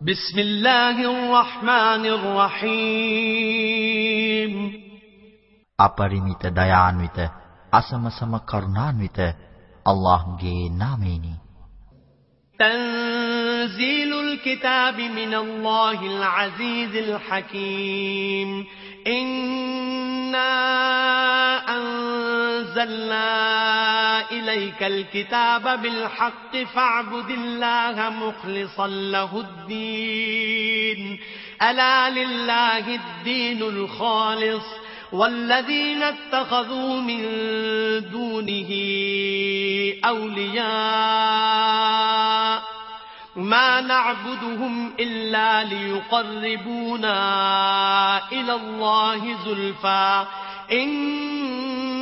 بسم الله الرحمن الرحيم අපරිමිත දයාන්විත අසමසම කරුණාන්විත අල්ලාහ්ගේ නාමයෙනි تنزيل الكتاب من الله العزيز الحكيم إنا أنزلنا إليك الكتاب بالحق فاعبد الله مخلصا له الدين. ألا لله الدين الخالص. والذين اتخذوا من دونه أولياء ما نعبدهم إلا ليقربونا إلى الله زلفى. إن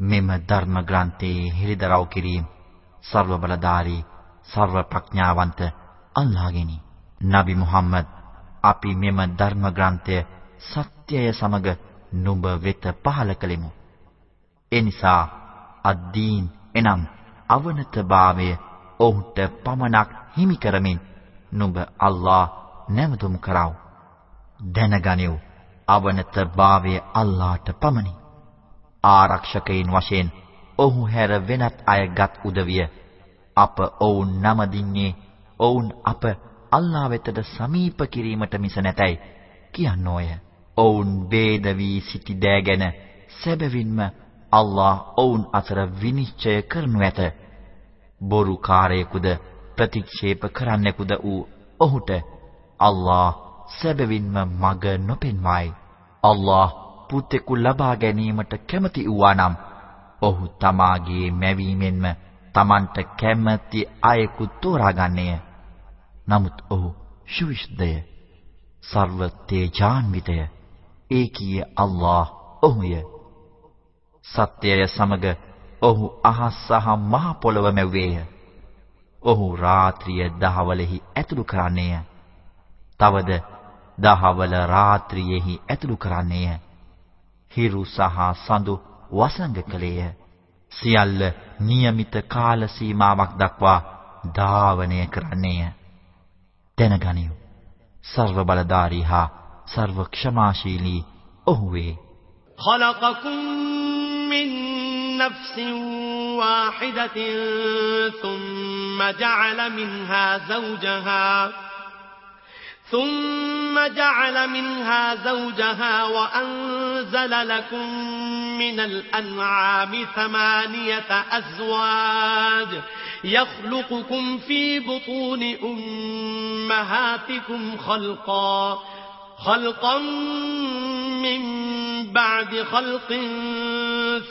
මෙම ධර්ම ග්‍රන්ථයේ හෙළිදරව් කිරීම ਸਰව බලධාරී ਸਰව ප්‍රඥාවන්ත අල්ලාහගෙනි. නබි මුහම්මද් අපි මෙම ධර්ම ග්‍රන්ථය සත්‍යය සමග නුඹ වෙත පහල කළෙමු. ඒ නිසා අද්දීන් එනම් අවනතභාවය ඔහුට පමණක් හිමි කරමින් නුඹ අල්ලාහ නැමතුම් කරව. දැනගනිව් අවනතභාවය අල්ලාහට පමණි. ආරක්ෂකයින් වශයෙන් ඔහු හැර වෙනත් අයගත් උදවිය අප ඔවුන් නමදින්නේ ඔවුන් අප අල්ලා වෙතට සමීප කිරීමට මිස නැතයි කියනෝය. ඔවුන් වේද වී සිටි දෑ ගැන සැබවින්ම අල්ලා ඔවුන් අතර විනිශ්චය කරනු ඇත. බොරුකාරයෙකුද ප්‍රතික්ෂේප කරන්නෙකුද වූ ඔහුට අල්ලා සැබවින්ම මඟ නොපෙන්වයි. අල්ලා පුතෙකු ලබා ගැනීමට කැමති වූානම් ඔහු තමාගේ මැවීමෙන්ම Tamanට කැමැති අයෙකු තෝරාගන්නේය. නමුත් ඔහු සුවිශුද්ධය, සර්ව තේජාන්විතය. ඒකීය අල්ලාහ් ඔහුය. සත්‍යය සමග ඔහු අහස් සහ මහ පොළව මැව්වේය. ඔහු රාත්‍රිය දහවලෙහි ඇතුළු කරන්නේය. තවද දහවල රාත්‍රියේහි ඇතුළු කරන්නේය. හිරු සහ සඳු වසඟ කලේය. සියල්ල નિયમિત කාල සීමාවක් දක්වා ධාවනය කරන්නේය. දැනගනිව්. සර්ව බලධාරී හා සර්ව ක්ෂමාශීලී ඔහු වේ. خلقكم من نفس واحدة ثم جعل منها زوجها ثم جعل منها زوجها وأنزل لكم من الأنعام ثمانية أزواج يخلقكم في بطون أمهاتكم خلقا خلقا من بعد خلق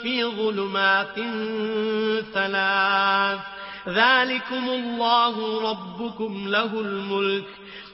في ظلمات ثلاث. ذلكم الله ربكم له الملك.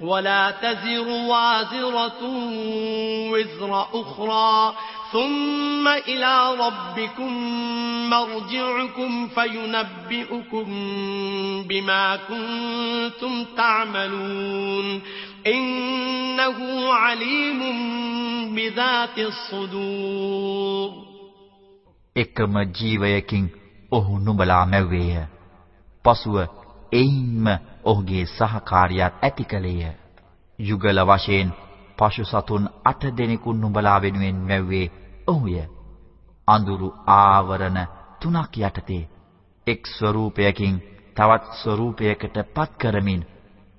ولا تزر وازرة وزر أخرى ثم إلى ربكم مرجعكم فينبئكم بما كنتم تعملون إنه عليم بذات الصدور එකම ජීවයකින් ඔහු නුඹලා මැව්වේය. පසුව එයින්ම ඔහුගේ සහකාරියාත් ඇති කලේය. යුගල වශයෙන් පශු සතුන් අට දෙනෙකු නුඹලා වෙනුවෙන් මැව්වේ ඔහුය. අඳුරු ආවරණ තුනක් යටතේ එක් ස්වરૂපයකින් තවත් ස්වરૂපයකට පත් කරමින්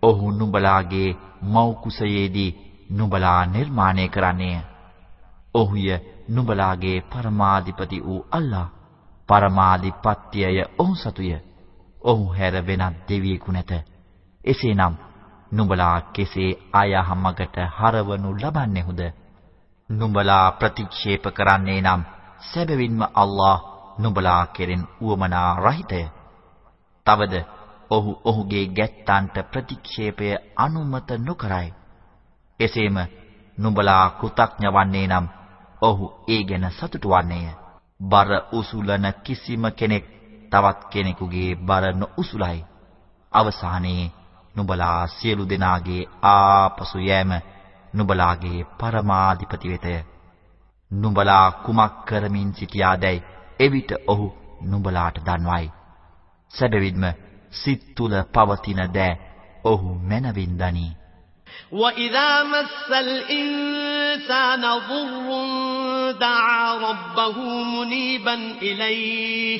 ඔහු නුඹලාගේ මව් කුසයේදී නුඹලා නිර්මාණය කරන්නේය. ඔහුය නුඹලාගේ පරමාධිපති වූ අල්ලා. පරමාධිපත්‍යය ඔහු සතුය. ඔහු හැර වෙනත් දෙවියෙකු නැත. එසේනම් නුඹලා කෙසේ ආයහමකට හරවනු ලබන්නේහුද? නුඹලා ප්‍රතික්ෂේප කරන්නේ නම් සැබවින්ම අල්ලාහ් නුඹලා කෙරෙන් උවමනා රහිතය. තවද ඔහු ඔහුගේ ගැත්තන්ට ප්‍රතික්ෂේපය අනුමත නොකරයි. එසේම නුඹලා කෘතඥ වන්නේ නම් ඔහු ඒ ගැන සතුටු වන්නේය. බර උසුලන කිසිම කෙනෙක් තවත් කෙනෙකුගේ බර නොඋසුලයි. අවසානයේ නුඹලා සියලු දෙනාගේ ආපසු යෑම නුඹලාගේ පරමාධිපති වෙතය. නුඹලා කුමක් කරමින් සිටියාදැයි එවිට ඔහු නුඹලාට දන්වයි. සැබවින්ම සිත් තුල පවතින දෑ ඔහු මනවින් දනී. وَإِذَا مَسَّ الْإِنسَانَ ضُرٌّ دَعَا رَبَّهُ مُنِيبًا إِلَيْهِ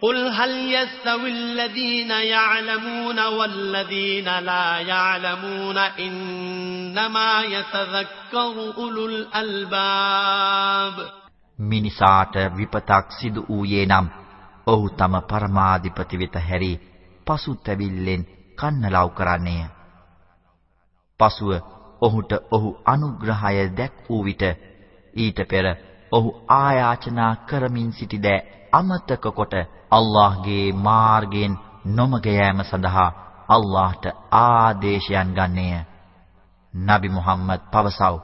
قُلْ هَلْ يَسْتَوِي الَّذِينَ يَعْلَمُونَ وَالَّذِينَ لَا يَعْلَمُونَ إِنَّمَا يَتَذَكَّرُ أُولُو الْأَلْبَابِ මිනිසාට විපතක් සිදු වූයේ නම් ඔහු තම පරමාධිපති වෙත හැරී පසුතැවිල්ලෙන් කන්නලව් කරන්නේය. පසුව ඔහුට ඔහු අනුග්‍රහය දැක් වූ විට ඊට පෙර ඔහු ආයාචනා කරමින් සිටි දෑ අමතක කොට අල්ලාහ්ගේ මාර්ගයෙන් නොමග යෑම සඳහා අල්ලාහ්ට ආදේශයන් ගන්නේය. නබි මුහම්මද් පවසව.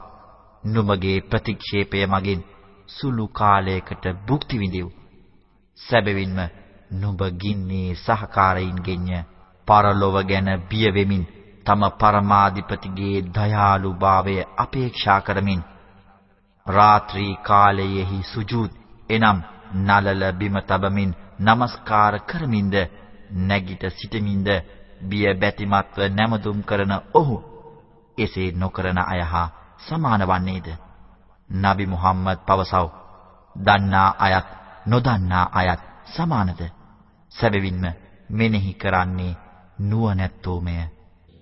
නුඹගේ ප්‍රතික්ෂේපය මගින් සුළු කාලයකට භුක්ති විඳිව්. සැබවින්ම නුඹ ගින්නේ සහකාරයින්ගෙන්ය. පරලොව ගැන බිය වෙමින් තම පරමාධිපතිගේ දයාලුභාවය අපේක්ෂා කරමින් රාත්‍රී කාලයේහි සුජූද් එනම් නලල බිම තබමින් নমස්කාර කරමින්ද නැගිට සිටමින්ද බිය බැතිමත්ව නැමදුම් කරන ඔහු එසේ නොකරන අය හා සමාන වන්නේද? නබි මුහම්මද් පවසව. දන්නා අයත් නොදන්නා අයත් සමානද? සැබවින්ම මෙනෙහි කරන්නේ නුවණැත්තෝමය.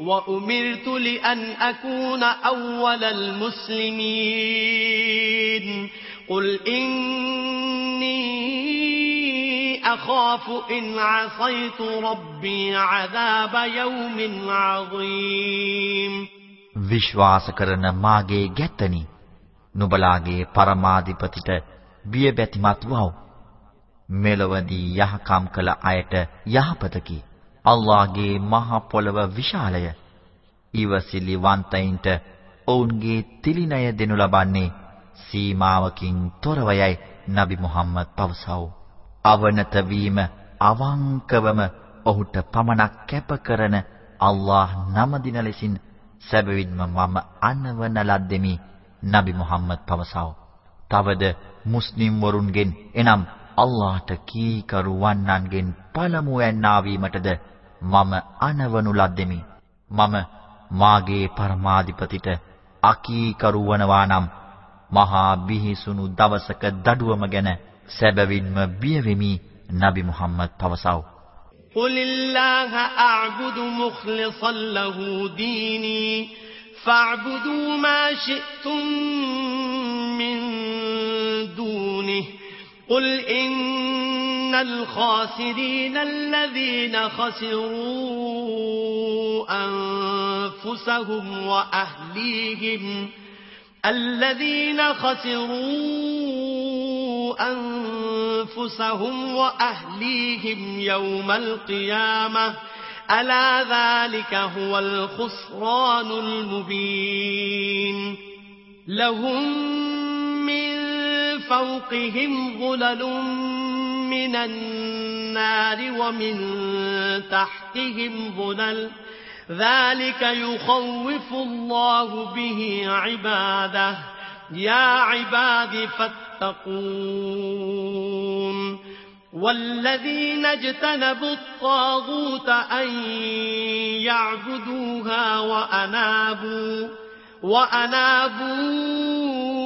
وأمرت لأن أكون أول المسلمين قل إني أخاف إن عصيت ربي عذاب يوم عظيم විශ්වාස කරන මාගේ ගැත්තනි නුඹලාගේ පරමාධිපතිට බිය බැතිමත් වව් මෙලොවදී යහකම් කළ අයට යහපතකි. අල්ලාහගේ මහ පොළව විශාලය. ඊවසිලිවන්තයින්ට ඔවුන්ගේ තිලිනය දෙනු ලබන්නේ සීමාවකින් තොරවයයි නබි මුහම්මද් පවසව. අවනත වීම අවංකවම ඔහුට පමණක් කැප කරන අල්ලාහ් නම දින ලෙසින් සැබවින්ම මම අනවන ලද්දෙමි නබි මුහම්මද් පවසව. තවද මුස්ලිම් වරුන්ගෙන් එනම් අල්ලාහට කීකරු වන්නන්ගෙන් පළමුවෙන් ආවීමටද මම අනවනු ලද්දෙමි. මම මාගේ පරමාධිපතිට අකීකරු වනවා නම් මහා බිහිසුණු දවසක දඩුවම ගැන සැබවින්ම බිය වෙමි නබි මුහම්මද් පවසව. قل الله أعبد مخلصا له ديني فاعبدوا ما شئتم من دونه قل إن الخاسرين الذين خسروا أنفسهم وأهليهم الذين خسروا أنفسهم وأهليهم يوم القيامة ألا ذلك هو الخسران المبين لهم من فوقهم ظلل من النار ومن تحتهم ظلل. ذلك يخوف الله به عباده. يا عباد فاتقون. والذين اجتنبوا الطاغوت أن يعبدوها وأنابوا وأنابوا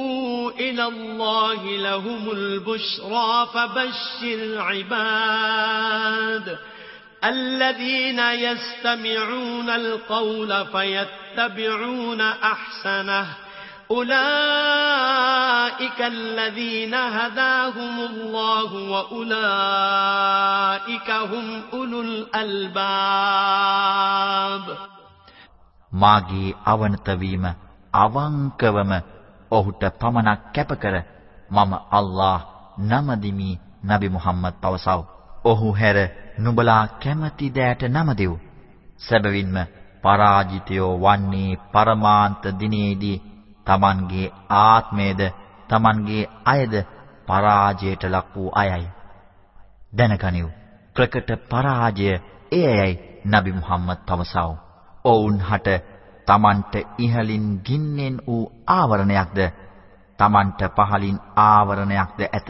إلى الله لهم البشرى فبشر عباد الذين يستمعون القول فيتبعون أحسنه أولئك الذين هداهم الله وأولئك هم أولو الألباب මාගේ අවනත වීම අවංකවම ඔහුට පමණක් කැපකර මම අල්ලාහ් නමදිමි නබි මුහම්මද් පවසව. ඔහු හැර නුඹලා කැමති දෑට නම දෙව්. සැබවින්ම පරාජිතයෝ වන්නේ පරමාන්ත දිනේදී Tamanගේ ආත්මයේද Tamanගේ අයද පරාජයට ලක් වූ අයයි. දැනගනිව්. ප්‍රකට පරාජය එයයි නබි මුහම්මද් පවසව. ඔවුන් හට Tamanට ඉහලින් ගින්නෙන් වූ ආවරණයක්ද Tamanට පහලින් ආවරණයක්ද ඇත.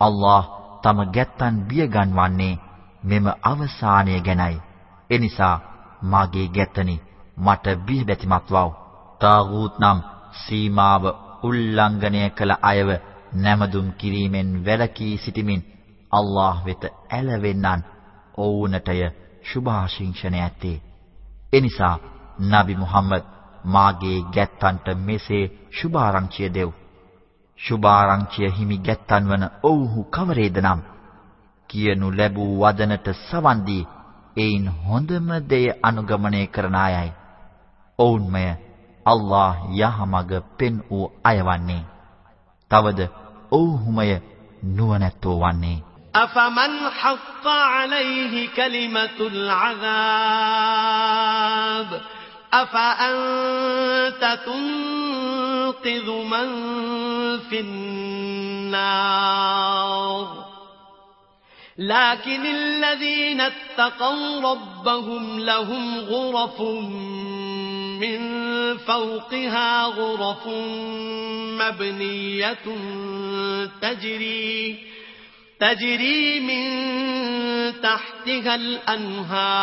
අල්ලාහ් තම ගැත්තන් බියගන්වන්නේ මෙම අවසානය ගැනයි. එනිසා මාගේ ගැත්තනි මට බිය බැතිමත්වව්. තාගූත් නම් සීමාව උල්ලංඝනය කළ අයව නැමදුම් කිරීමෙන් වැළකී සිටිමින් අල්ලාහ් වෙත ඇලවෙන්නන් ඔවුන්ටය සුභාශිංසනය ඇත්තේ. එනිසා නබි මුහම්මද් මාගේ ගැත්තන්ට මෙසේ සුභාරංචිය දෙව්. සුභාරංචිය හිමි ගැත්තන් වන ඔව්හු කවරේද නම් කියනු ලැබූ වදනට සවන් දී එයින් හොඳම දෙය අනුගමනය කරන අයයි. ඔවුන්මය අල්ලාහ් යහමඟ පෙන් වූ අයවන්නේ. තවද ඔව්හුමය නුවණැත්තෝ වන්නේ. أفمن حق عليه كلمة العذاب أفأنت تنقذ من في النار؟ لكن الذين اتقوا ربهم لهم غرف من فوقها غرف مبنية تجري تجري من تحتها الأنهار.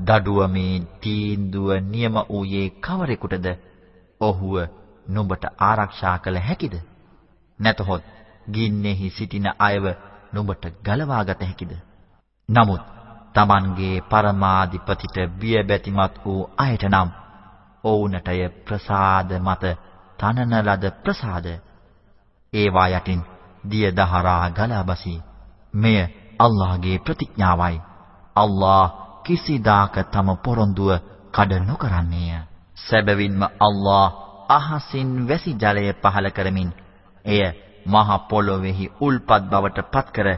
මුහම්මද් දඩුවමේ තීන්දුව නියම වූයේ කවරෙකුටද? ඔහුව නුඹට ආරක්ෂා කළ හැකිද? නැතහොත් ගින්නෙහි සිටින අයව නුඹට ගලවාගත හැකිද? නමුත් Tamanගේ පරමාධිපතිට බිය බැතිමත් වූ අයට නම් ඔවුන්ටය ප්‍රසාද මත තනන ලද ප්‍රසාද ඒවා යටින් දිය දහරා ගලා බසී මෙය අල්ලාහගේ ප්‍රතිඥාවයි අල්ලාහ කිසිදාක තම පොරොන්දුව කඩ නොකරන්නේය සැබවින්ම අල්ලාහ අහසින් වැසි ජලය පහල කරමින් එය මහ පොළොවේහි උල්පත් බවට පත්කර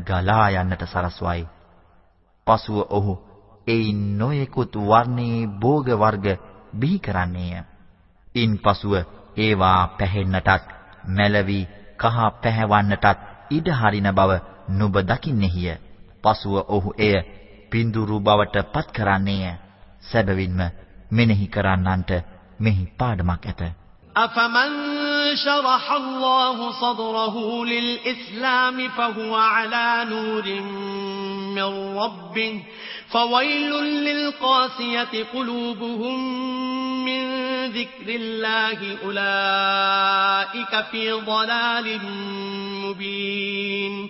ගලා යන්නට සරස්වයි පසුව ඔහු එයින් නොයෙකුත් වර්ණයේ භෝග වර්ග බිහි කරන්නේය. ඉන්පසුව ඒවා පැහෙන්නටත් මැලවි කහ පැහැවන්නටත් ඉඩ හරින බව නුඹ දකින්නේහිය. පසුව ඔහු එය පිඳුරු බවට පත් කරන්නේය. සැබවින්ම මෙනෙහි කරන්නන්ට මෙහි පාඩමක් ඇත. أفمن شرح الله صدره للإسلام فهو على نور من ربه فويل للقاسية قلوبهم من ذكر الله أولئك في ضلال مبين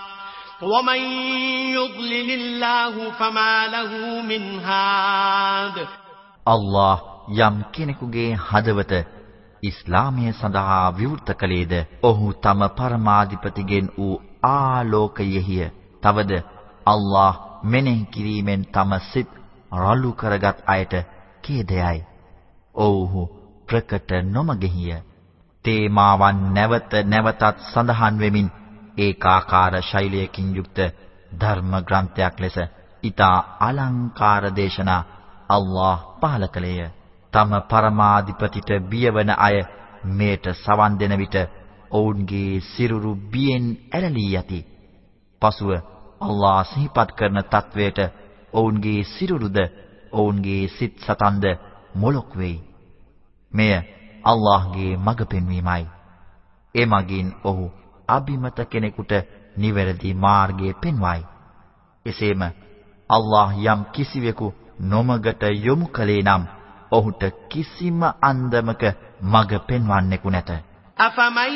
ومن يضلل الله فما له من هاد الله යම් කෙනෙකුගේ හදවත ඉස්ලාමය සඳහා විවෘත කළේද ඔහු තම පරමාධිපතිගෙන් වූ ආලෝකයෙහිය. තවද අල්ලාහ් මෙනෙහි කිරීමෙන් තම සිත් රළු කරගත් අයට කේදයයි. ඔව්හු ප්‍රකට නොමගෙහිය. තේමාවන් නැවත නැවතත් සඳහන් වෙමින් ඒකාකාර ශෛලයකින් යුක්ත ධර්ම ග්‍රන්ථයක් ලෙස ඊතා අලංකාර දේශනා අල්ලාහ් පහල කළේය. තම පරමාධිපතිට බියවන අය මේට සවන් දෙන විට ඔවුන්ගේ සිරුරු බියෙන් ඇලලී යති. පසුව අල්ලා සිහිපත් කරන තත්වයට ඔවුන්ගේ සිරුරුද ඔවුන්ගේ සිත් සතන්ද මොලොක් වෙයි. මෙය අල්ලාහ්ගේ මඟ පෙන්වීමයි. එමගින් ඔහු අබිමත කෙනෙකුට නිවැරදි මාර්ගය පෙන්වයි. එසේම අල්ලාහ් යම් කිසිවෙකු නොමගට යොමු කලේ නම් ඔහුට කිසිම අන්දමක මඟ පෙන්වන්නෙකු නැත. أفمن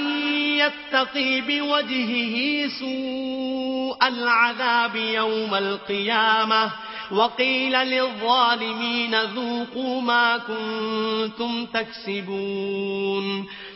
يتقي بوجهه سوء العذاب يوم القيامة وقيل للظالمين ذوقوا ما كنتم تكسبون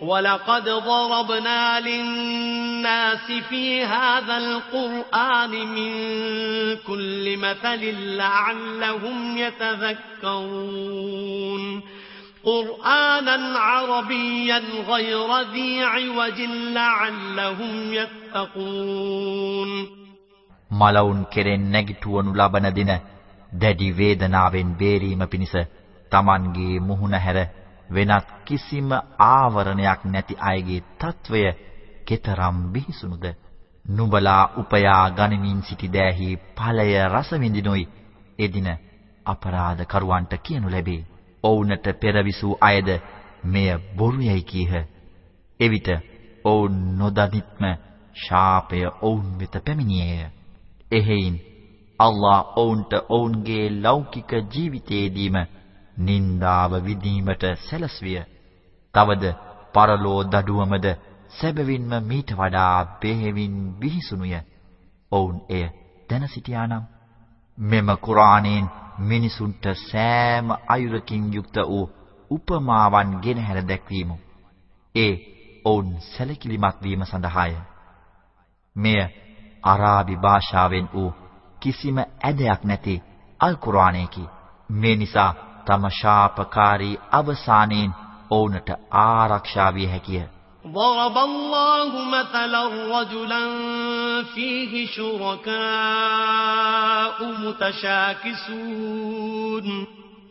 ولقد ضربنا للناس في هذا القرآن من كل مثل لعلهم يتذكرون قرآنا عربيا غير ذي عوج لعلهم يتقون මලවුන් කෙරෙන් නැගිටවනු ලබන දින දැඩි වේදනාවෙන් බේරීම පිණිස Tamanගේ මුහුණ හැර වෙනත් කිසිම ආවරණයක් නැති අයගේ తත්වය කෙතරම් බිහිසුණුද නුඹලා උපයා ගනිමින් සිටි දෑහි ඵලය රස විඳිනොයි එදින අපරාධ කරුවන්ට කියනු ලැබේ. ඔවුන්ට පෙරවිසූ අයද මෙය බොරු යයි කීහ. එවිට ඔවුන් නොදනිත්ම ශාපය ඔවුන් වෙත පැමිණියේය. එහෙයින් අල්ලා ඔවුන්ට ඔවුන්ගේ ලෞකික ජීවිතයේදීම නින්දාව විඳීමට සැලැස්විය. තවද පරලෝ දඩුවමද සැබවින්ම මීට වඩා බෙහෙවින් බිහිසුණුය. ඔවුන් එය දැන සිටියානම් මෙම කුරාණයෙන් මිනිසුන්ට සෑම අයුරකින් යුක්ත වූ උපමාවන් ගෙනහැර දැක්වීමු. ඒ ඔවුන් සැලකිලිමත් වීම සඳහාය. මෙය අරාබි භාෂාවෙන් වූ කිසිම ඇදයක් නැති අල් කුර්ආනයකි. මේ නිසා තම ශාපකාරී අවසානයෙන් ඔවුන්ට ආරක්ෂා විය හැකිය. ضرب الله مثلا رجلا فيه شركاء متشاكسون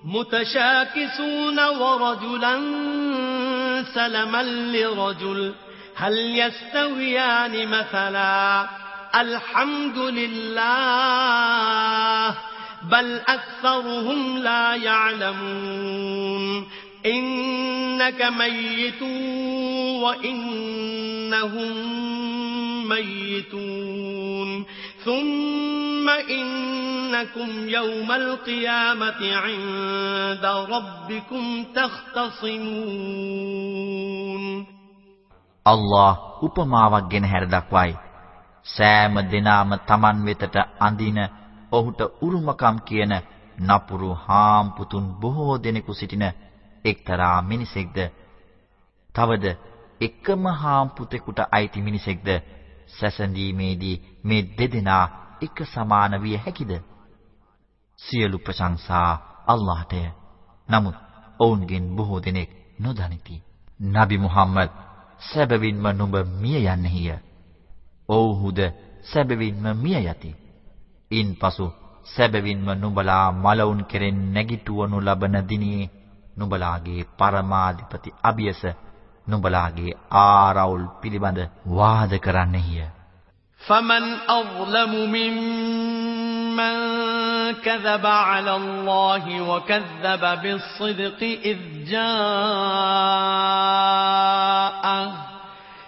متشاكسون ورجلا سلما لرجل هل يستويان مثلا الحمد لله بل أكثرهم لا يعلمون إنك ميت وإنهم ميتون ثم إنكم يوم القيامة عند ربكم تختصمون الله උපමාවක් ගෙන හැර දක්වයි. සෑම දිනාම Taman වෙතට අඳින ඔහුට උරුමකම් කියන නපුරු හාම්පුතුන් බොහෝ දෙනෙකු සිටින එක්තරා මිනිසෙක්ද? තවද එකම හාම්පුතෙකුට අයිති මිනිසෙක්ද? සැසඳීමේදී මේ දෙදෙනා එක සමාන විය හැකිද? සියලු ප්‍රශංසා අල්ලාහටය. නමුත් ඔවුන්ගෙන් බොහෝ දෙනෙක් නොදනිති. නබි මුහම්මද් සැබවින්ම නුඹ මිය යන්නේය ඔව්හුද සැබවින්ම මිය යති. ඉන්පසු සැබවින්ම නුඹලා මලවුන් කෙරෙන් නැගිටවනු ලබන දිනේ නුඹලාගේ පරමාධිපති අබියස නුඹලාගේ ආරවුල් පිළිබඳ වාද කරන්නෙහිය. فمن أظلم ممن كذب على الله وكذب بالصدق إذ جاءه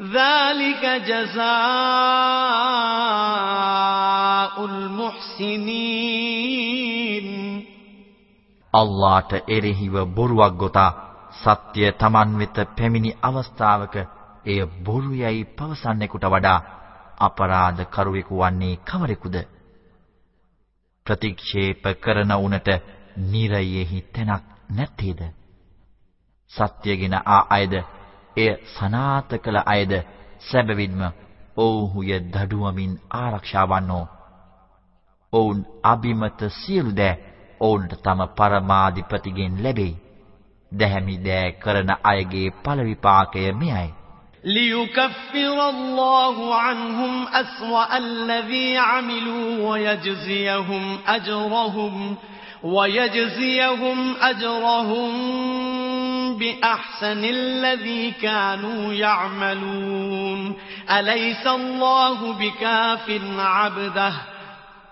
ذلك جزاء المحسنين අල්ලාහට එරෙහිව බොරුවක් ගොතා සත්‍ය Taman වෙත පැමිණි අවස්ථාවක එය බොරු යයි පවසන්නෙකුට වඩා අපරාධ කරුවෙකු වන්නේ කවරෙකුද ප්‍රතික්ෂේප කරන උනට නිරයෙහි තැනක් නැත්තේද සත්‍යගෙන ආ අයද එය සනාත කළ අයද සැබවින්ම ඔව්හුය දඩුවමින් ආරක්ෂා වන්නෝ. ඔවුන් අබිමත සියලු දෑ ඔවුන්ට තම පරමාධිපතිගෙන් ලැබෙයි. දැහැමි දෑ කරන අයගේ පළ විපාකය මෙයයි. ليكفر الله عنهم أسوأ الذي عملوا ويجزيهم أجرهم ويجزيهم أجرهم بأحسن الذي كانوا يعملون. أليس الله بكاف عبده؟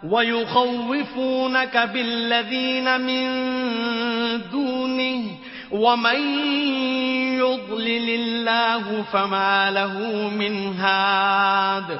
ويخوفونك بالذين من دونه. ومن يضلل الله فما له من هاد.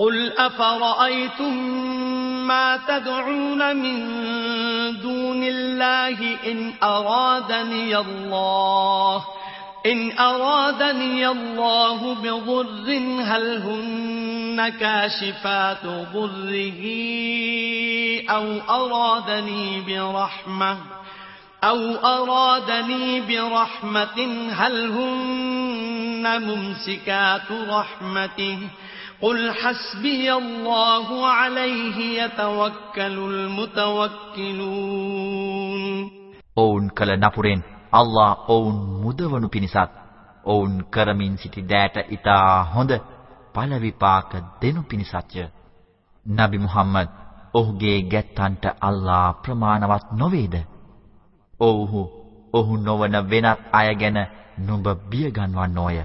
قل أفرأيتم ما تدعون من دون الله إن أرادني الله إن أرادني الله بضر هل هن كاشفات ضره أو أرادني برحمة أو أرادني برحمة هل هن ممسكات رحمته قل حسبي الله عليه يتوكل المتوكلون ඔවුන් කළ නපුරෙන් අල්ලා ඔවුන් මුදවනු පිණිසත් ඔවුන් කරමින් සිටි දෑට ඊටා හොඳ ඵල විපාක දෙනු පිණිසත්ය. නබි මුහම්මද් ඔහුගේ ගැත්තන්ට අල්ලා ප්‍රමාණවත් නොවේද? ඔව්හු ඔහු නොවන වෙනත් අය ගැන නුඹ බිය ගන්වන්නෝය.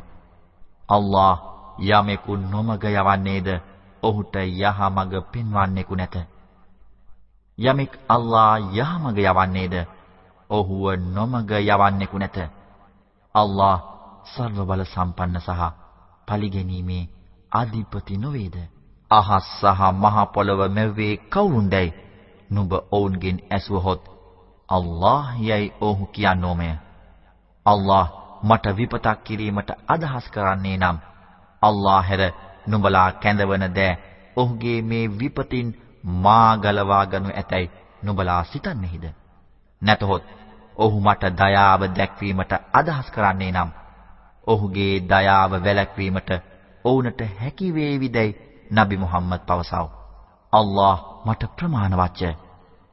අල්ලා යමෙකු නොමග යවන්නේද ඔහුට යහමඟ පෙන්වන්නෙකු නැත. යමෙක් අල්ලා යහමඟ යවන්නේද ඔහුව නොමග යවන්නෙකු නැත. අල්ලා සර්ව බල සම්පන්න සහ පලිගැනීමේ අධිපති නොවේද? අහස් සහ මහ පොළව මැව්වේ කවුරුන්දයි? නුඹ ඔවුන්ගෙන් ඇසුවහොත් අල්ලාහ් යයි ඔහු කියනෝමය. අල්ලාහ් මට විපතක් කිරීමට අදහස් කරන්නේ නම් අල්ලාහ් හැර නුඹලා කැඳවන දෑ ඔහුගේ මේ විපතින් මා ගලවා ගනු ඇතැයි නුඹලා සිතන්නේහිද? නැතහොත් ඔහු මට දයාව දැක්වීමට අදහස් කරන්නේ නම් ඔහුගේ දයාව වැළැක්වීමට ඔවුන්ට හැකි වේවිදයි නබි මුහම්මද් පවසව. අල්ලාහ් මට ප්‍රමාණවත්ය.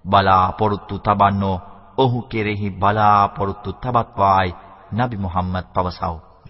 බලාපොරොත්තු තබන්නෝ ඔහු කෙරෙහි බලාපොරොත්තු තබත්වායි නබි මුහම්මද් පවසව.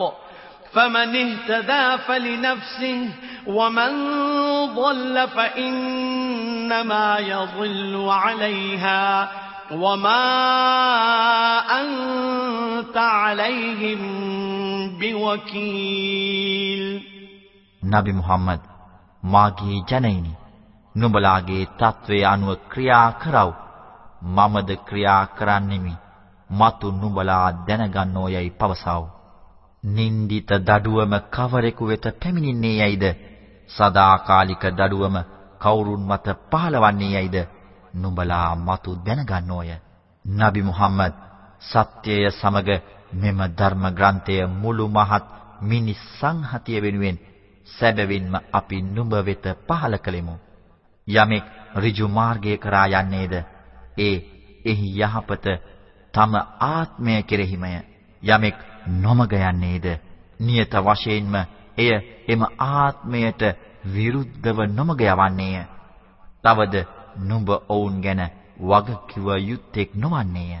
الحق. فمن اهتدى فلنفسه ومن ضل فإنما يضل عليها. وما أنت عليهم بوكيل. نبي محمد ماجي جنيني නුඹලාගේ තත්වයේ අනුව كراو කරව මමද ක්‍රියා කරන්නෙමි මතු නුඹලා දැනගන්නෝ යයි පවසවෝ නින්දිත දඩුවම කවරෙකු වෙත පැමිණෙන්නේ යයිද? සදාකාලික දඩුවම කවුරුන් මත පහළවන්නේ යයිද? නුඹලා මතු දැනගන්නෝය. නබි මුහම්මද් සත්‍යය සමග මෙම ධර්ම ග්‍රන්ථය මුළු මහත් මිනිස් සංහතිය වෙනුවෙන් සැබවින්ම අපි නුඹ වෙත පහල කළෙමු. යමෙක් ඍජු මාර්ගයේ කරා යන්නේද? ඒ එහි යහපත තම ආත්මය කෙරෙහිමය. යමෙක් නොමග යන්නේද? නියත වශයෙන්ම එය එම ආත්මයට විරුද්ධව නොමග යවන්නේය. තවද නුඹ ඔවුන් ගැන වගකිව යුත්තේක් නොවන්නේය.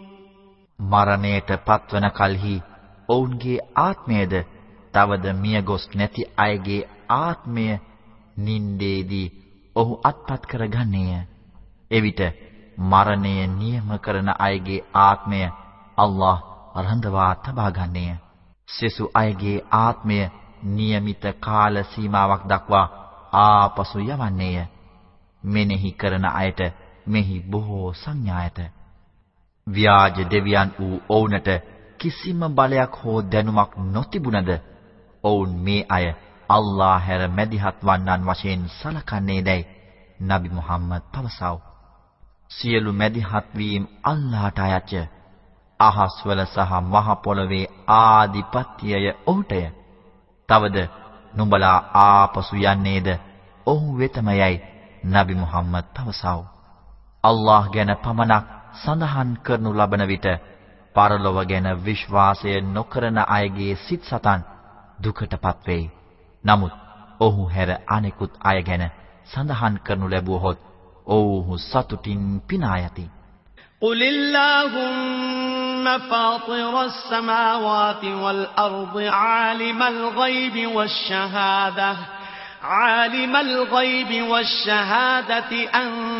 මරණයට පත්වන කලෙහි ඔවුන්ගේ ආත්මයද තවද මිය ගොස් නැති අයගේ ආත්මය නින්දේදී ඔහු අත්පත් කරගන්නේය. එවිට මරණය නියම කරන අයගේ ආත්මය අල්ලාහ් රඳවා තබා ගන්නේය. සෙසු අයගේ ආත්මය નિયમિત කාල සීමාවක් දක්වා ආපසු යවන්නේය. මෙනෙහි කරන අයට මෙහි බොහෝ සංඥා ඇත. ව්‍යාජ දෙවියන් වූ ඔවුන්ට කිසිම බලයක් හෝ දැනුමක් නොතිබුණද ඔවුන් මේ අය අල්ලාහ හැර මැදිහත් වන්නන් වශයෙන් සලකන්නේදයි නබි මුහම්මද් පවසව. සියලු මැදිහත් වීම අල්ලාහට අයත්ය. අහස්වල සහ මහ පොළවේ ආදිපත්‍යය ඔහුටය. තවද නුඹලා ආපසු යන්නේද ඔහු වෙතමයයි නබි මුහම්මද් පවසව. අල්ලාහ ගැන පමණක් සඳහන් කරනු ලබන විට පරලොව ගැන විශ්වාසය නොකරන අයගේ සිත් සතන් දුකටපත් වෙයි. නමුත් ඔහු හැර අනෙකුත් අය ගැන සඳහන් කරනු ලැබුවහොත් ඔව්හු සතුටින් පිනා යති. قل اللهم فاطر السماوات والأرض عالم الغيب والشهادة عالم الغيب والشهادة أنت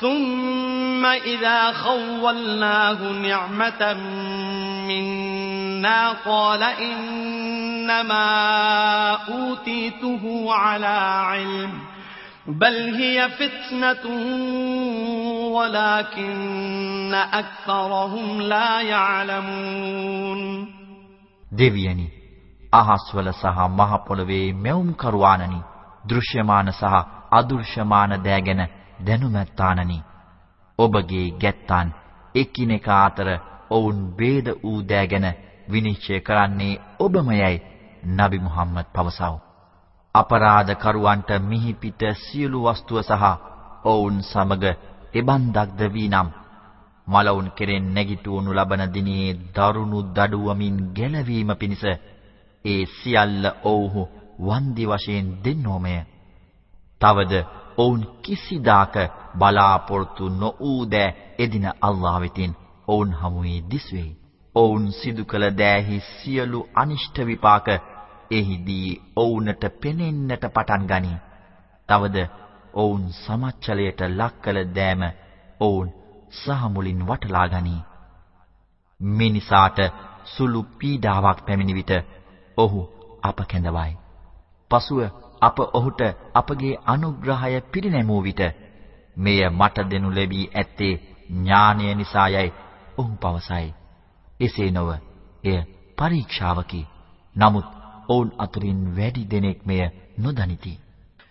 ثم إذا خولناه نعمة منا قال إنما أوتيته على علم بل هي فتنة ولكن أكثرهم لا يعلمون දෙවියනි අහස්වල සහ මහ පොළවේ මෙවුම් කරවානනි දෘශ්‍යමාන සහ අදෘශ්‍යමාන දෑ ගැන දැනුමැත්තානනි ඔබගේ ගැත්තන් එකිනෙකා අතර ඔවුන් ભેද වූ දෑ ගැන විනිශ්චය කරන්නේ ඔබමයයි නබි මුහම්මද් පවසව. අපරාධ කරුවන්ට මිහිපිට සියලු වස්තුව සහ ඔවුන් සමග එබන්දක්ද වීනම් මලවුන් කෙරෙන් නැගිටවනු ලබන දිනේ දරුණු දඩුවමින් ගැලවීම පිණිස ඒ සියල්ල ඔව්හු වන්දි වශයෙන් දෙන්නෝමය. තවද ඔවුන් කිසිදාක බලාපොරොත්තු නොඌ දෑ එදින අල්ලාහ වෙතින් ඔවුන් හමුවේ දිස්වේ. ඔවුන් සිදු කළ දෑහි සියලු අනිෂ්ට විපාක එහිදී ඔවුන්ට පෙනෙන්නට පටන් ගනී. තවද ඔවුන් සමච්චලයට ලක් කළ දෑම ඔවුන් සහ මුලින් වටලා ගනී. මිනිසාට සුළු පීඩාවක් පැමිණි විට ඔහු අප කැඳවයි. පසුව අප ඔහුට අපගේ අනුග්‍රහය පිරිනැමූ විට මෙය මට දෙනු ලැබී ඇත්තේ ඥානය නිසායයි ඔහු පවසයි. එසේ නොව එය පරීක්ෂාවකි. නමුත් ඔවුන් අතරින් වැඩි දෙනෙක් මෙය නොදනිති.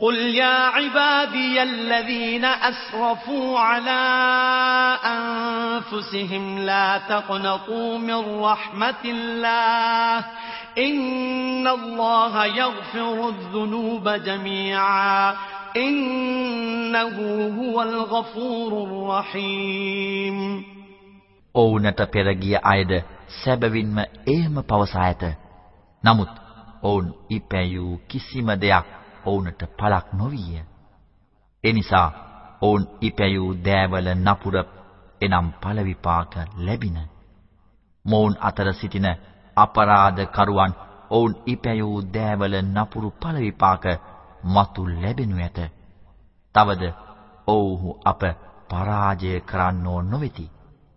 قل يا عبادي الذين أسرفوا على أنفسهم لا تقنطوا من رحمة الله إن الله يغفر الذنوب جميعا إنه هو الغفور الرحيم ඔවුන්ට පෙර ගිය අයද සැබවින්ම එහෙම පවසා ඇත. නමුත් ඔවුන් ඉපැයූ කිසිම දෙයක් ඔවුන්ට පළක් නොවිය. එනිසා ඔවුන් ඉපැයූ දෑවල නපුර එනම් ඵල විපාක ලැබින. මොවුන් අතර සිටින අපරාධ කරුවන් ඔවුන් ඉපැයූ දෑවල නපුරු ඵල විපාක මතු ලැබෙනු ඇත. තවද ඔව්හු අප පරාජය කරන්නෝ නොවේති.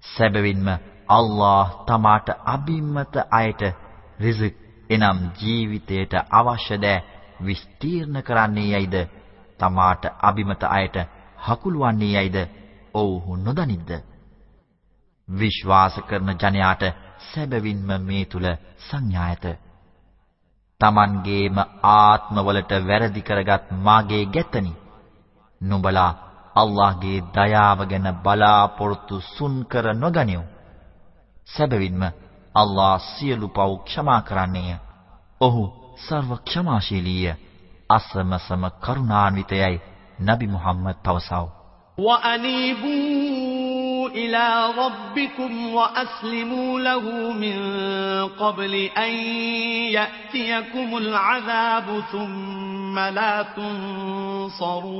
සැබවින්ම අල්ලාහ් තමාට අබිම්මත අයට රිසක් එනම් ජීවිතයට අවශ්‍ය දෑ විස්තීර්ණ කරන්නේ යයිද තමාට අබිමත අයට හකුලුවන්නේ යයිද ඔව්හු නොදනිද්ද? විශ්වාස කරන ජනයාට සැබවින්ම මේ තුල සංඥා ඇත Tamangeema ආත්මවලට වැරදි කරගත් මාගේ ගැතනි නුඹලා අල්ලාහගේ දයාව ගැන බලාපොරොත්තු සුන් කර නොගනිව්. සැබවින්ම අල්ලාහ සියලු පව් ක්ෂමා කරන්නේය. ඔහු සර්ව ක්ෂමාශීලීය. අසමසම කරුණාන්විතයයි නබි මුහම්මද් පවසව. وأنيبوا إلى ربكم وأسلموا له من قبل أن يأتيكم العذاب ثم لا تنصرون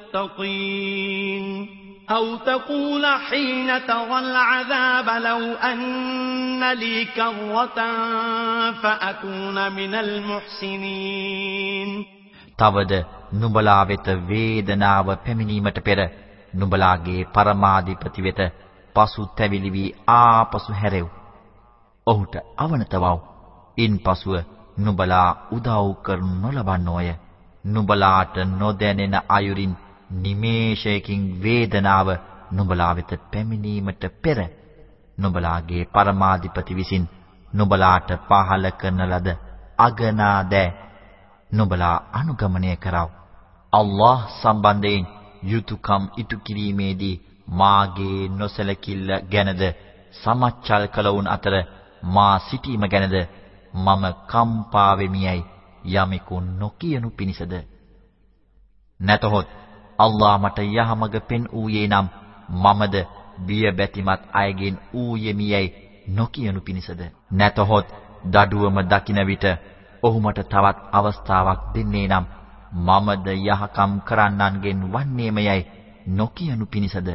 أو تقول حين ترى العذاب لو أن لي كرة فأكون من المحسنين තවද නුඹලා වෙත වේදනාව පැමිණීමට පෙර නුඹලාගේ පරමාධිපති වෙත පසු තැවිලි වී ආපසු හැරෙව්. ඔහුට අවනතවව්. ඉන්පසුව නුඹලා උදව් කරනු නොලබන්නෝය. නුඹලාට නොදැනෙන අයුරින් නිමේෂයකින් වේදනාව නුඹලා වෙත පැමිණීමට පෙර නුඹලාගේ පරමාධිපති විසින් නුඹලාට පහල කරන ලද අගනා දෑ නුඹලා අනුගමනය කරව. අල්ලාහ් සම්බන්ධයෙන් යුතුයකම් ඉටු කිරීමේදී මාගේ නොසලකිල්ල ගැනද සමච්චල් කළවුන් අතර මා සිටීම ගැනද මම කම්පා වෙමියයි යමෙකු නොකියනු පිණිසද නැතහොත් අල්ලාහ මට යහමඟ පෙන් ඌයේ නම් මමද බිය බැතිමත් අයගෙන් ඌයෙමියයි නොකියනු පිණිසද නැතහොත් දඩුවම දකින විට ඔහු මට තවත් අවස්ථාවක් දෙන්නේ නම් මමද යහකම් කරන්නන්ගෙන් වන්නේමයයි නොකියනු පිණිසද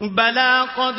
بلى قد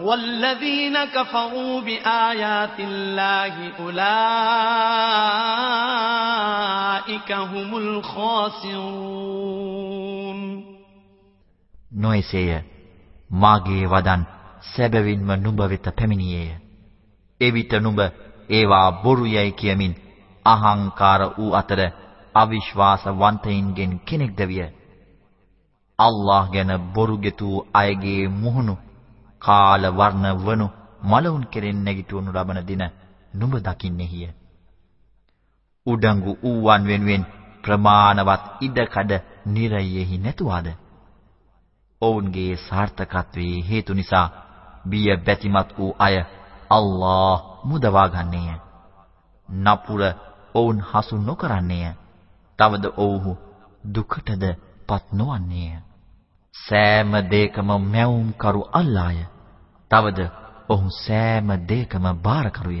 والذين كفروا بآيات الله أولئك هم الخاسرون නොයසේය මාගේ වදන් සැබවින්ම නුඹ වෙත පැමිණියේය එවිට නුඹ ඒවා බොරු යයි කියමින් අහංකාර වූ අතර අවිශ්වාසවන්තයින්ගෙන් කෙනෙක්ද විය අල්ලාහ් ගැන බොරු ගෙතු අයගේ මුහුණු කාල වර්ණ වනු මලවුන් කෙරෙන් නැගිටවනු ලබන දින නුඹ දකින්නේහිය. උඩඟු ඌවන් වෙනුවෙන් ප්‍රමාණවත් ඉඩකඩ නිරයෙහි නැතුවද? ඔවුන්ගේ සාර්ථකත්වයේ හේතු නිසා බිය බැතිමත් වූ අය අල්ලාහ් මුදවා ගන්නේය. නපුර ඔවුන් හසු නොකරන්නේය. තවද ඔව්හු දුකටද පත් නොවන්නේය. සෑම දෙයකම මැවුම් කරු අල්ලාය. තවද ඔහු සෑම දෙයකම බාරකරුය.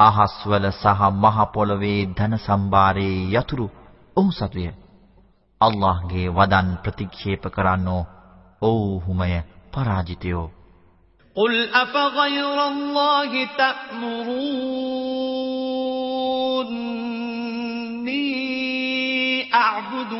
අහස්වල සහ මහ පොළවේ ධන සම්භාරයේ යතුරු ඔහු සතුය. අල්ලාහ්ගේ වදන් ප්‍රතික්ෂේප කරන්නෝ ඔව්හුමය පරාජිතයෝ. قل أفغير الله تأمروني فاعبدوا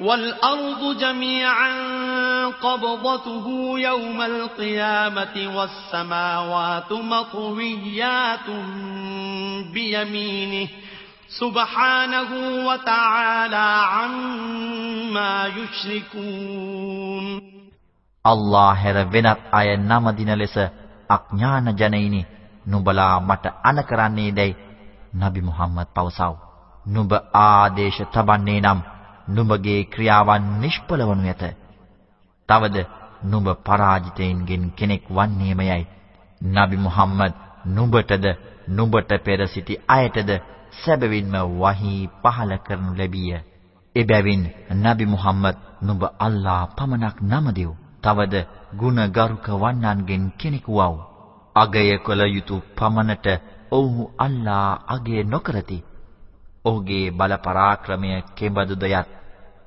والأرض جميعا قبضته يوم القيامة والسماوات مطويات بيمينه سبحانه وتعالى عما يشركون අල්ලා හැර වෙනත් අය නම දින ලෙස අඥාන ජනෙයිනි නුඹලා මට අන කරන්නේ දැයි නබි මුහම්මද් පවසව. නුඹ ආදේශ තබන්නේ නම් නුඹගේ ක්‍රියාවන් නිෂ්ඵල වනු ඇත. තවද නුඹ පරාජිතයින්ගෙන් කෙනෙක් වන්නේමයයි. නබි මුහම්මද් නුඹටද නුඹට පෙර සිටි අයටද සැබවින්ම වහී පහල කරනු ලැබිය. එබැවින් නබි මුහම්මද් නුඹ අල්ලා පමණක් නමදිව්. තවද ගුණගරුක වන්නන්ගෙන් කෙනෙකු වව්. අගය කළ යුතු පමණට ඔව්හු අල්ලා අගය නොකරති. ඔහුගේ බල පරාක්‍රමය කෙබඳුද යත්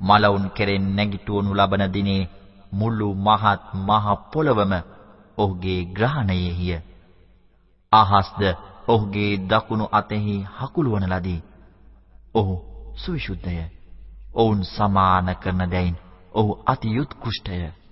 මලවුන් කෙරෙන් නැගිටවනු ලබන දිනේ මුළු මහත් මහ පොළවම ඔහුගේ ග්‍රහණයෙහිය. අහස්ද ඔහුගේ දකුණු අතෙහි හකුලවන ලදී. ඔහු සවිසුද්ධය. ඔවුන් සමාන කරන දෙයින් ඔහු අති යුත්කෘෂ්ඨය.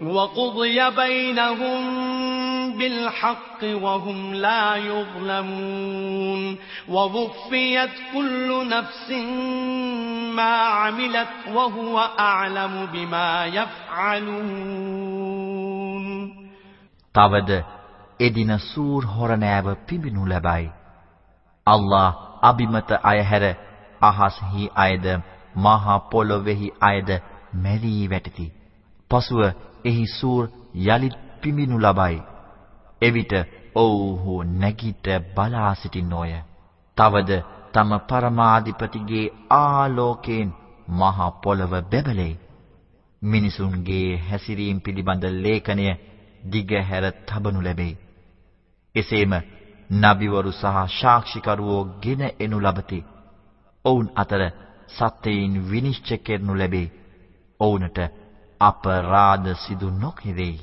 وقضي بينهم بالحق وهم لا يظلمون ووفيت كل نفس ما عملت وهو أعلم بما يفعلون තවද එදින සූර් හොරණෑව පිඹිනු ලැබයි. අල්ලා අබිමත අය හැර අහස්හි අයද මහ පොළොවේහි අයද මැරී වැටිති. පසුව එහි සූර් යලිත් පිඹිනු ලබයි. එවිට ඔව්හු නැගිට බලා සිටින්නෝය. තවද තම පරමාධිපතිගේ ආලෝකයෙන් මහ පොළව බැබලේ. මිනිසුන්ගේ හැසිරීම පිළිබඳ ලේඛනය දිගහැර තබනු ලැබේ. එසේම නබිවරු සහ සාක්ෂිකරුවෝ ගෙන එනු ලබති. ඔවුන් අතර සත්‍යයෙන් විනිශ්චය කරනු ලැබේ. ඔවුන්ට අපරාධ සිදු නොකෙරෙයි.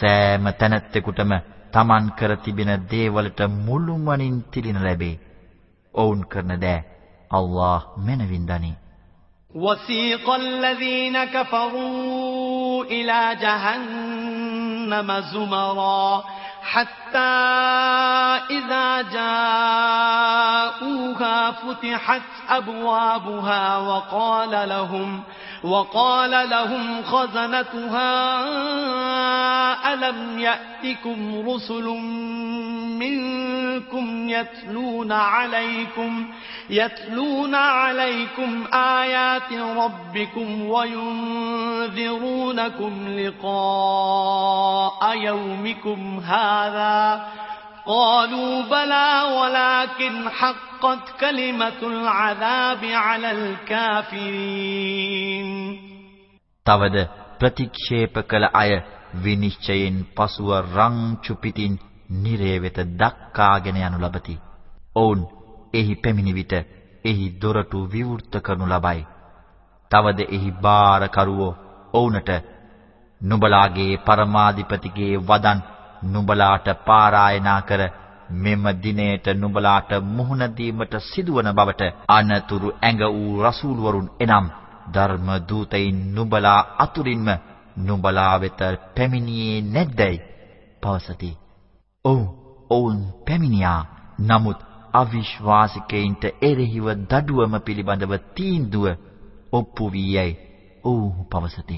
සෑම තැනැත්තෙකුටම Taman කර තිබෙන දේවලට මුළුමනින් තිලින ලැබේ. ඔවුන් කරන දෑ අල්ලාහ් මැනවින් දනී. وسيق الذين كفروا إلى جهنم زمرا حتى إذا جاءوها فتحت أبوابها وقال لهم وقال لهم خزنتها ألم يأتكم رسل منكم يتلون عليكم يتلون عليكم آيات ربكم وينذرونكم لقاء يومكم هذا قالوا بلى ولكن حقت كلمة العذاب على الكافرين තවද ප්‍රතික්ෂේප කළ අය විනිශ්චයෙන් පසුව රංචු පිටින් නිරය වෙත දක්කාගෙන යනු ලබති. ඔවුන් එහි පැමිණි විට එහි දොරටු විවෘත කරනු ලබයි. තවද එහි බාරකරුවෝ ඔවුන්ට නුඹලාගේ පරමාධිපතිගේ වදන් නුඹලාට පාරායනා කර මෙම දිනයට නුඹලාට මුහුණ දීමට සිදුවන බවට අනතුරු ඇඟ වූ රසූල් වරුන් එනම් ධර්ම දූතයින් නුඹලා අතුරින්ම නුඹලා වෙත පැමිණියේ නැද්දයි පවසති. ඔව් ඔවුන් පැමිණියා. නමුත් අවිශ්වාසිකයින්ට එරෙහිව දඩුවම පිළිබඳව තීන්දුව ඔප්පු වී යයි. ඔව්හු පවසති.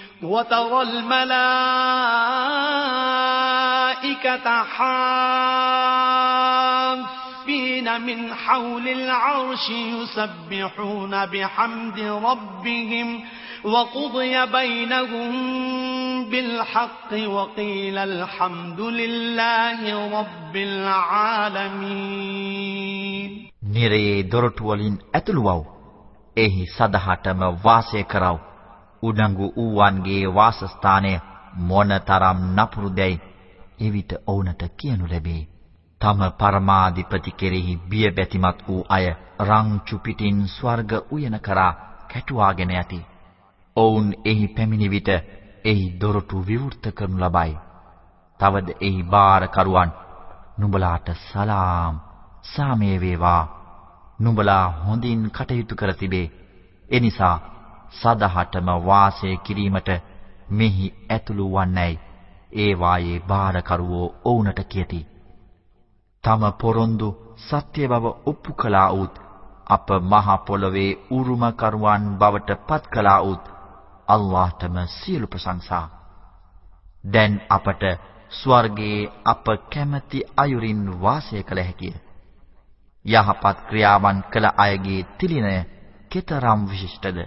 وترى الملائكة حافين من حول العرش يسبحون بحمد ربهم وقضي بينهم بالحق وقيل الحمد لله رب العالمين නිරයේ දොරටු වලින් ඇතුළු වව්. එහි සදහටම වාසය කරව. උඩඟු ඌවන්ගේ වාසස්ථානය මොනතරම් නපුරුදැයි එවිට ඔවුන්ට කියනු ලැබේ. තම පරමාධිපති කෙරෙහි බිය බැතිමත් වූ අය රංචු පිටින් ස්වර්ග උයන කරා කැටුවාගෙන යති. ඔවුන් එහි පැමිණි විට එහි දොරටු විවෘත කරනු ලබයි. තවද එහි බාරකරුවන් නුඹලාට සලාම් සාමය වේවා. නුඹලා හොඳින් කටයුතු කර තිබේ. එනිසා සදහටම වාසය කිරීමට මෙහි ඇතුළු වන්නේයි ඒ වායේ බාරකරුවෝ ඔවුන්ට කියති. තම පොරොන්දු සත්‍ය බව ඔප්පු කළා උත් අප මහ පොළවේ උරුම කරුවන් බවට පත් කළා උත් අල්ලාහ්ටම සියලු ප්‍රශංසා. දැන් අපට ස්වර්ගයේ අප කැමැති අයුරින් වාසය කළ හැකිය. යහපත් ක්‍රියාවන් කළ අයගේ තිලිනය කතරම් විශිෂ්ටද?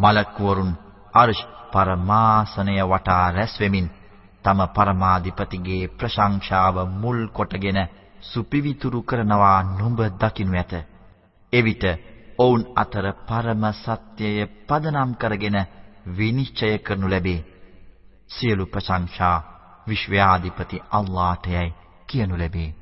මලක්වරුන් අර්ෂ් පරමාසනය වටා රැස් වෙමින් තම පරමාධිපතිගේ ප්‍රශංසාව මුල් කොටගෙන සුපිවිතුරු කරනවා නුඹ දකිනු ඇත. එවිට ඔවුන් අතර පරම සත්‍යය පදනම් කරගෙන විනිශ්චය කරනු ලැබේ. සියලු ප්‍රශංසා විශ්වයාධිපති අල්ලාහටයයි කියනු ලැබේ.